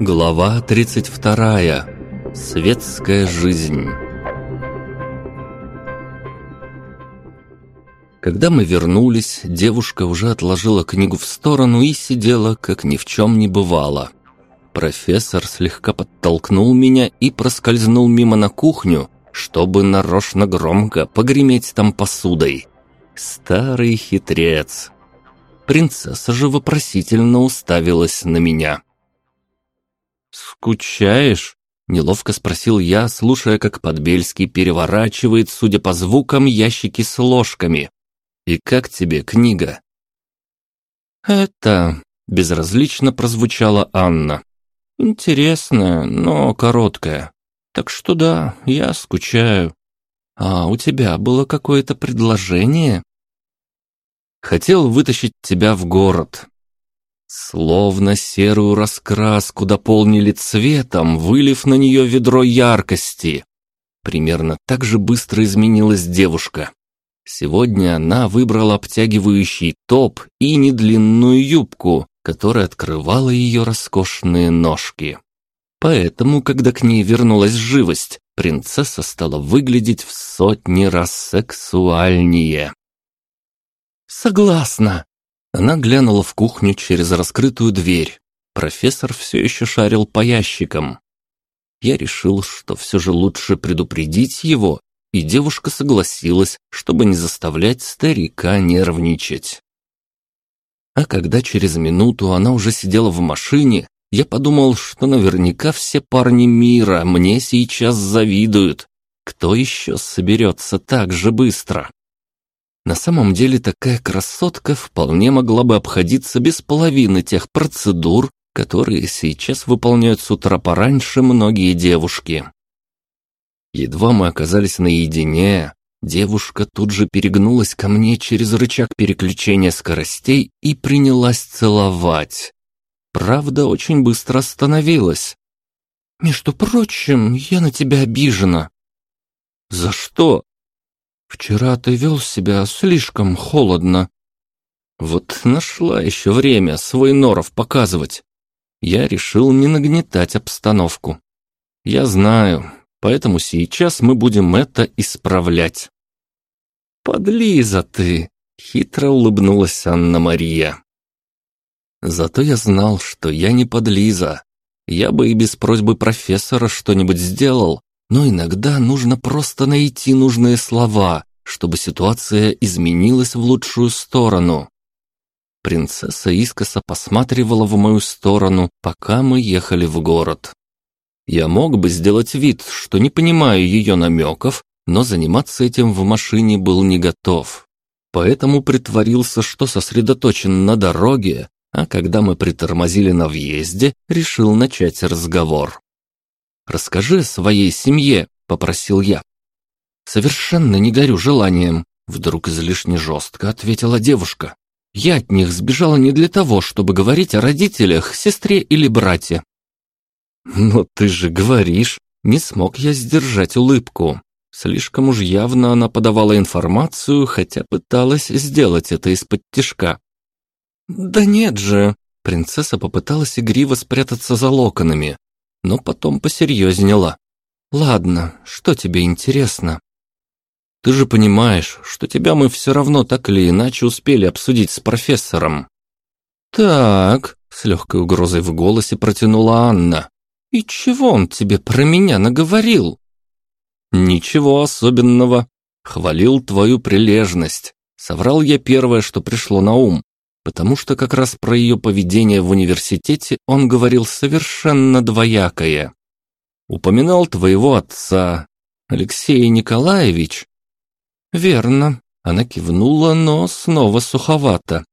Глава 32. Светская жизнь. Когда мы вернулись, девушка уже отложила книгу в сторону и сидела, как ни в чем не бывало. Профессор слегка подтолкнул меня и проскользнул мимо на кухню, чтобы нарочно громко погреметь там посудой. Старый хитрец. Принцесса же вопросительно уставилась на меня. «Скучаешь?» — неловко спросил я, слушая, как Подбельский переворачивает, судя по звукам, ящики с ложками. «И как тебе книга?» «Это...» — безразлично прозвучала Анна. «Интересная, но короткая. Так что да, я скучаю. А у тебя было какое-то предложение?» «Хотел вытащить тебя в город, Словно серую раскраску дополнили цветом, вылив на нее ведро яркости. Примерно так же быстро изменилась девушка. Сегодня она выбрала обтягивающий топ и недлинную юбку, которая открывала ее роскошные ножки. Поэтому, когда к ней вернулась живость, принцесса стала выглядеть в сотни раз сексуальнее. «Согласна!» Она глянула в кухню через раскрытую дверь. Профессор все еще шарил по ящикам. Я решил, что все же лучше предупредить его, и девушка согласилась, чтобы не заставлять старика нервничать. А когда через минуту она уже сидела в машине, я подумал, что наверняка все парни мира мне сейчас завидуют. Кто еще соберется так же быстро? На самом деле такая красотка вполне могла бы обходиться без половины тех процедур, которые сейчас выполняют с утра пораньше многие девушки. Едва мы оказались наедине, девушка тут же перегнулась ко мне через рычаг переключения скоростей и принялась целовать. Правда, очень быстро остановилась. «Между прочим, я на тебя обижена». «За что?» Вчера ты вел себя слишком холодно. Вот нашла еще время свой норов показывать. Я решил не нагнетать обстановку. Я знаю, поэтому сейчас мы будем это исправлять. «Подлиза ты!» — хитро улыбнулась Анна-Мария. Зато я знал, что я не подлиза. Я бы и без просьбы профессора что-нибудь сделал, но иногда нужно просто найти нужные слова, чтобы ситуация изменилась в лучшую сторону. Принцесса искоса посматривала в мою сторону, пока мы ехали в город. Я мог бы сделать вид, что не понимаю ее намеков, но заниматься этим в машине был не готов. Поэтому притворился, что сосредоточен на дороге, а когда мы притормозили на въезде, решил начать разговор. «Расскажи о своей семье», — попросил я. «Совершенно не горю желанием», — вдруг излишне жестко ответила девушка. «Я от них сбежала не для того, чтобы говорить о родителях, сестре или брате». «Но ты же говоришь», — не смог я сдержать улыбку. Слишком уж явно она подавала информацию, хотя пыталась сделать это из-под тишка. «Да нет же!» Принцесса попыталась игриво спрятаться за локонами, но потом посерьезнела. «Ладно, что тебе интересно?» «Ты же понимаешь, что тебя мы все равно так или иначе успели обсудить с профессором». «Так», — с легкой угрозой в голосе протянула Анна. «И чего он тебе про меня наговорил?» «Ничего особенного. Хвалил твою прилежность. Соврал я первое, что пришло на ум потому что как раз про ее поведение в университете он говорил совершенно двоякое. Упоминал твоего отца, Алексея Николаевич. Верно, она кивнула, но снова суховато.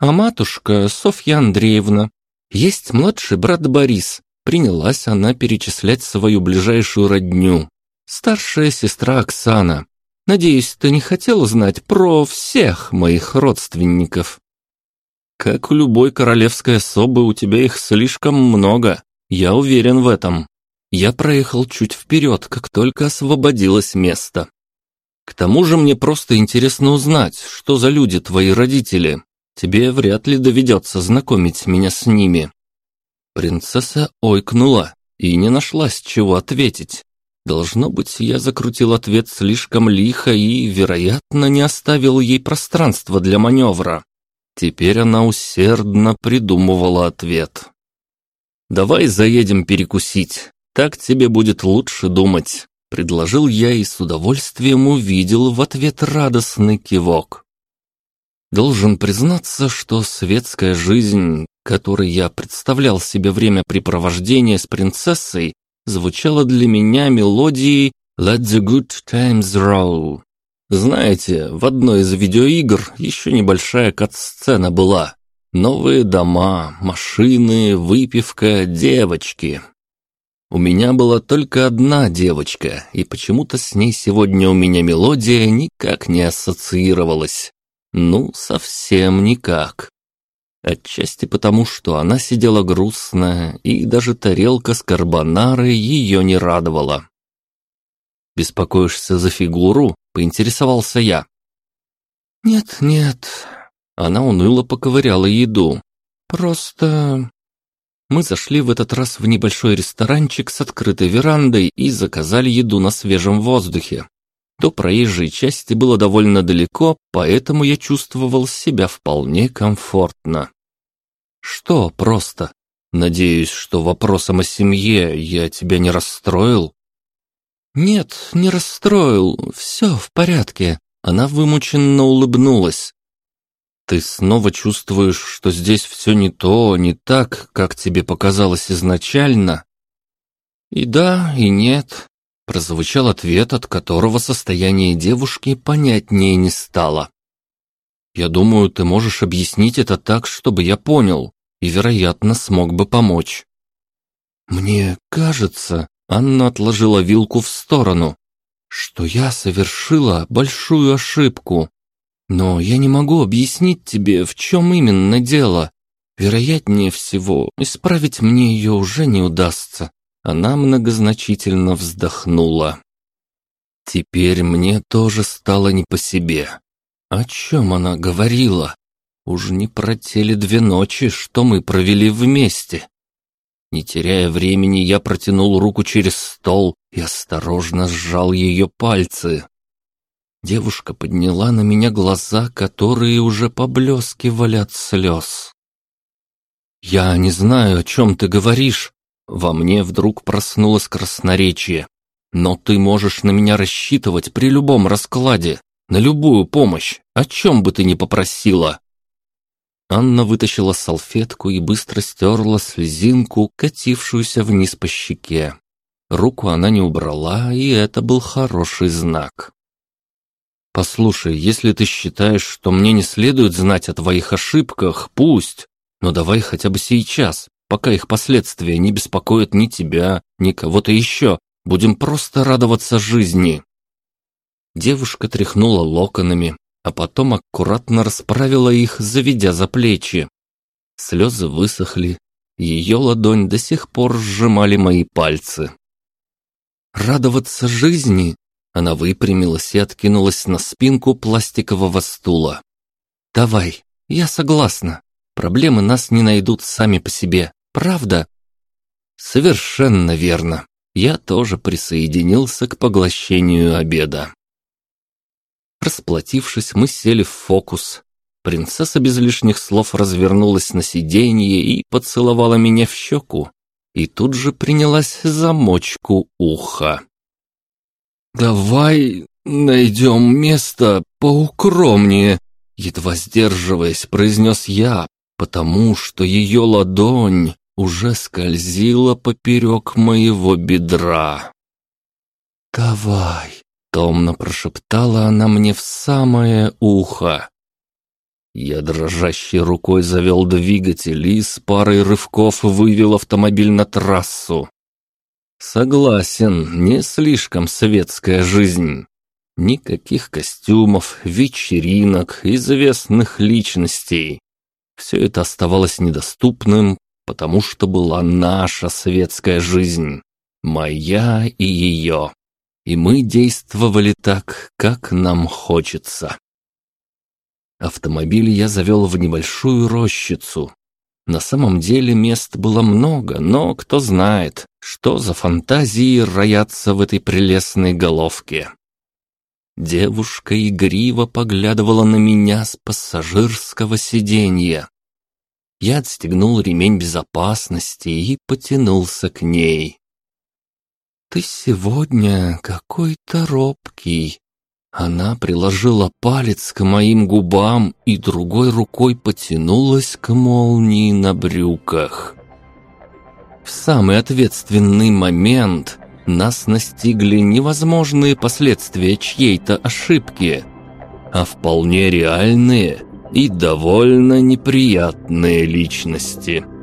А матушка Софья Андреевна. Есть младший брат Борис. Принялась она перечислять свою ближайшую родню. Старшая сестра Оксана. Надеюсь, ты не хотел узнать про всех моих родственников. Как у любой королевской особы, у тебя их слишком много. Я уверен в этом. Я проехал чуть вперед, как только освободилось место. К тому же мне просто интересно узнать, что за люди твои родители. Тебе вряд ли доведется знакомить меня с ними». Принцесса ойкнула и не нашлась, чего ответить. Должно быть, я закрутил ответ слишком лихо и, вероятно, не оставил ей пространства для маневра. Теперь она усердно придумывала ответ. «Давай заедем перекусить, так тебе будет лучше думать», — предложил я и с удовольствием увидел в ответ радостный кивок. Должен признаться, что светская жизнь, которой я представлял себе времяпрепровождения с принцессой, звучала для меня мелодией «Let the good times roll». Знаете, в одной из видеоигр еще небольшая кат-сцена была. Новые дома, машины, выпивка, девочки. У меня была только одна девочка, и почему-то с ней сегодня у меня мелодия никак не ассоциировалась. Ну, совсем никак. Отчасти потому, что она сидела грустная, и даже тарелка с карбонарой ее не радовала. «Беспокоишься за фигуру?» — поинтересовался я. «Нет, нет». Она уныло поковыряла еду. «Просто...» Мы зашли в этот раз в небольшой ресторанчик с открытой верандой и заказали еду на свежем воздухе. До проезжей части было довольно далеко, поэтому я чувствовал себя вполне комфортно. Что просто? Надеюсь, что вопросом о семье я тебя не расстроил? «Нет, не расстроил, все в порядке». Она вымученно улыбнулась. «Ты снова чувствуешь, что здесь все не то, не так, как тебе показалось изначально?» «И да, и нет», — прозвучал ответ, от которого состояние девушки понятнее не стало. «Я думаю, ты можешь объяснить это так, чтобы я понял, и, вероятно, смог бы помочь». «Мне кажется, Анна отложила вилку в сторону, что я совершила большую ошибку. Но я не могу объяснить тебе, в чем именно дело. Вероятнее всего, исправить мне ее уже не удастся. Она многозначительно вздохнула. Теперь мне тоже стало не по себе. О чем она говорила? Уж не про те ли две ночи, что мы провели вместе? Не теряя времени, я протянул руку через стол и осторожно сжал ее пальцы. Девушка подняла на меня глаза, которые уже поблескивали от слез. «Я не знаю, о чем ты говоришь». Во мне вдруг проснулось красноречие. «Но ты можешь на меня рассчитывать при любом раскладе, на любую помощь, о чем бы ты ни попросила». Анна вытащила салфетку и быстро стерла слезинку, катившуюся вниз по щеке. Руку она не убрала, и это был хороший знак. «Послушай, если ты считаешь, что мне не следует знать о твоих ошибках, пусть, но давай хотя бы сейчас, пока их последствия не беспокоят ни тебя, ни кого-то еще, будем просто радоваться жизни». Девушка тряхнула локонами, а потом аккуратно расправила их, заведя за плечи. Слезы высохли, ее ладонь до сих пор сжимали мои пальцы. «Радоваться жизни?» Она выпрямилась и откинулась на спинку пластикового стула. «Давай, я согласна. Проблемы нас не найдут сами по себе, правда?» «Совершенно верно. Я тоже присоединился к поглощению обеда». Расплатившись, мы сели в фокус. Принцесса без лишних слов развернулась на сиденье и поцеловала меня в щеку. И тут же принялась за мочку уха. «Давай найдем место поукромнее», едва сдерживаясь, произнес я, потому что ее ладонь уже скользила поперек моего бедра. «Давай», Томно прошептала она мне в самое ухо. Я дрожащей рукой завел двигатель и с парой рывков вывел автомобиль на трассу. Согласен, не слишком светская жизнь. Никаких костюмов, вечеринок, известных личностей. Все это оставалось недоступным, потому что была наша светская жизнь. Моя и ее и мы действовали так, как нам хочется. Автомобиль я завел в небольшую рощицу. На самом деле мест было много, но кто знает, что за фантазии роятся в этой прелестной головке. Девушка игриво поглядывала на меня с пассажирского сиденья. Я отстегнул ремень безопасности и потянулся к ней. «Ты сегодня какой-то робкий». Она приложила палец к моим губам и другой рукой потянулась к молнии на брюках. В самый ответственный момент нас настигли невозможные последствия чьей-то ошибки, а вполне реальные и довольно неприятные личности –